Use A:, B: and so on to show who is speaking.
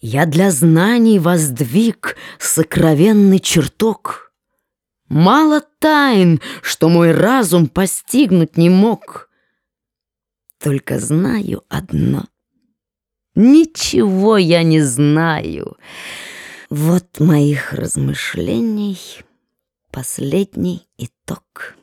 A: Я для знаний воздвиг сокровенный чертог. Мало тайн, что мой разум постигнуть не мог. Только знаю одно. Ничего я не знаю. Вот моих размышлений последний итог.